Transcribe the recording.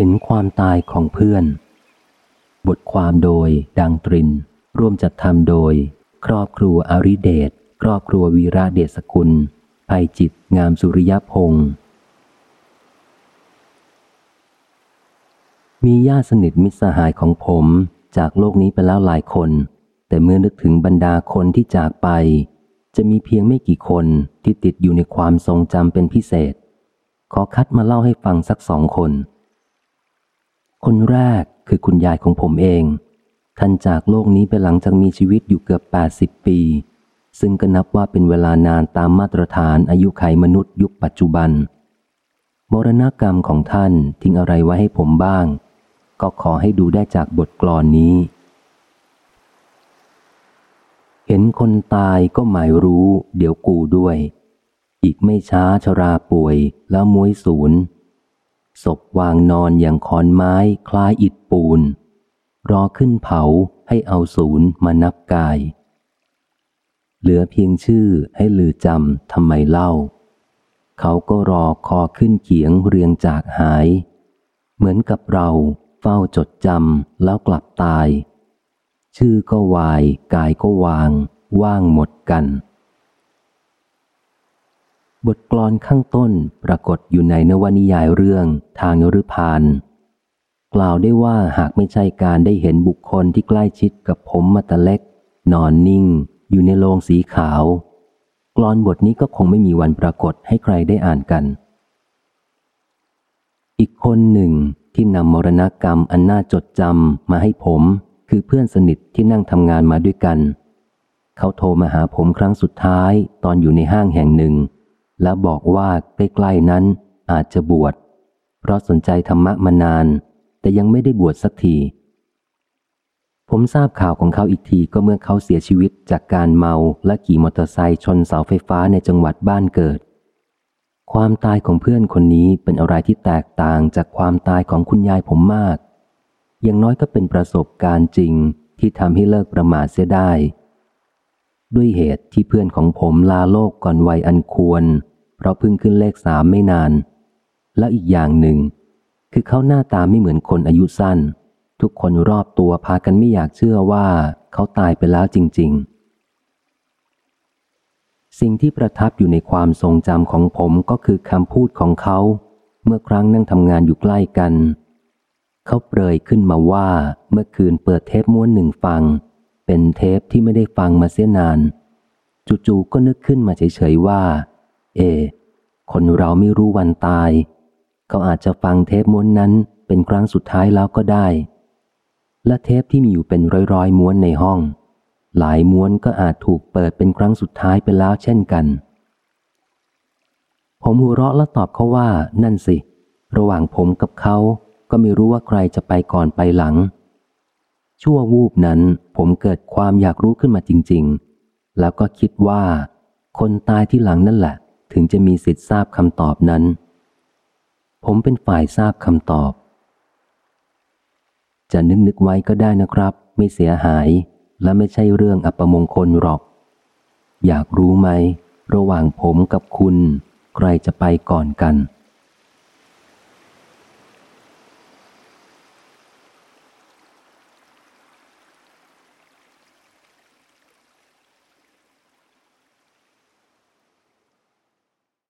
เห็นความตายของเพื่อน บทความโดยดังตริน ร่วมจัดทำโดย ครอบครัวอริเดชครอบครัววีระเดชสกุลภัยจิตงามสุริยพงศ์มีญาติสนิทมิตรสหายของผมจากโลกนี้ไปแล้วหลายคน แต่เมื่อนึกถึงบรรดาคนที่จากไป จะมีเพียงไม่กี่คนที่ติดอยู่ในความทรงจำเป็นพิเศษ ขอคัดมาเล่าให้ฟังสักสองคน คนแรกคือคุณยายของผมเอง ท่านจากโลกนี้ไปหลังจากมีชีวิตอยู่เกือบ 80 ปี ซึ่งก็นับว่าเป็นเวลานานตามมาตรฐานอายุไขมนุษย์ยุคปัจจุบันมรณกรรมของท่านทิ้งอะไรไว้ให้ผมบ้าง ก็ขอให้ดูได้จากบทกลอนนี้ เห็นคนตายก็หมายรู้ เดี๋ยวกูด้วย อีกไม่ช้าชราป่วยแล้วมวยศูนย์ ศพวางนอนอย่างคอนไม้คล้ายอิดปูน รอขึ้นเผาให้เอาศูนย์มานับกาย เหลือเพียงชื่อให้ลือจำทำไมเล่า เขาก็รอคอขึ้นเขียงเรียงจากหาย เหมือนกับเราเฝ้าจดจำแล้วกลับตาย ชื่อก็วายกายก็วาง ว่างหมดกัน บทกลอนข้างต้นปรากฏอยู่ในนวนิยายเรื่องทางนรุพาน กล่าวได้ว่าหากไม่ใช่การได้เห็นบุคคลที่ใกล้ชิดกับผมมาต่เล็ก นอนนิ่ง อยู่ในโลงสีขาว กลอนบทนี้ก็คงไม่มีวันปรากฏให้ใครได้อ่านกัน อีกคนหนึ่งที่นำมรณกรรมอันน่าจดจำมาให้ผม คือเพื่อนสนิทที่นั่งทำงานมาด้วยกัน เขาโทรมาหาผมครั้งสุดท้ายตอนอยู่ในห้างแห่งหนึ่ง แล้วบอกว่าใกล้ๆนั้นอาจจะบวช เพราะสนใจธรรมะมานาน แต่ยังไม่ได้บวชสักที ผมทราบข่าวของเขาอีกทีก็เมื่อเขาเสียชีวิตจากการเมาและขี่มอเตอร์ไซค์ชนเสาไฟฟ้าในจังหวัดบ้านเกิด ความตายของเพื่อนคนนี้เป็นอะไรที่แตกต่างจากความตายของคุณยายผมมาก อย่างน้อยก็เป็นประสบการณ์จริงที่ทำให้เลิกประมาทเสียได้ด้วยเหตุที่เพื่อนของผมลาโลกก่อนวัยอันควร เพราะเพิ่งขึ้นเลขสามไม่นาน แล้วอีกอย่างหนึ่ง คือเขาหน้าตาไม่เหมือนคนอายุสั้น ทุกคนรอบตัวพากันไม่อยากเชื่อว่าเขาตายไปแล้วจริง ๆ สิ่งที่ประทับอยู่ในความทรงจำของผมก็คือคำพูดของเขา เมื่อครั้งนั่งทำงานอยู่ใกล้กัน เขาเปรยขึ้นมาว่าเมื่อคืนเปิดเทปม้วนหนึ่งฟัง เป็นเทปที่ไม่ได้ฟังมาเสียนาน จู่ๆก็นึกขึ้นมาเฉยๆว่า เอ คนเราไม่รู้วันตาย เขาอาจจะฟังเทปม้วนนั้นเป็นครั้งสุดท้ายแล้วก็ได้ และเทปที่มีอยู่เป็นร้อยๆม้วนในห้อง หลายม้วนก็อาจถูกเปิดเป็นครั้งสุดท้ายไปแล้วเช่นกัน ผมหัวเราะและตอบเขาว่า นั่นสิ ระหว่างผมกับเขาก็ไม่รู้ว่าใครจะไปก่อนไปหลัง ชั่ววูบนั้นผมเกิดความอยากรู้ขึ้นมาจริง ๆ แล้วก็คิดว่า คนตายที่หลังนั่นแหละ ถึงจะมีสิทธิ์ทราบคำตอบนั้น ผมเป็นฝ่ายทราบคำตอบ จะนึกนึกไว้ก็ได้นะครับ ไม่เสียหายและไม่ใช่เรื่องอัปมงคลหรอก อยากรู้ไหม ระหว่างผมกับคุณ ใครจะไปก่อนกัน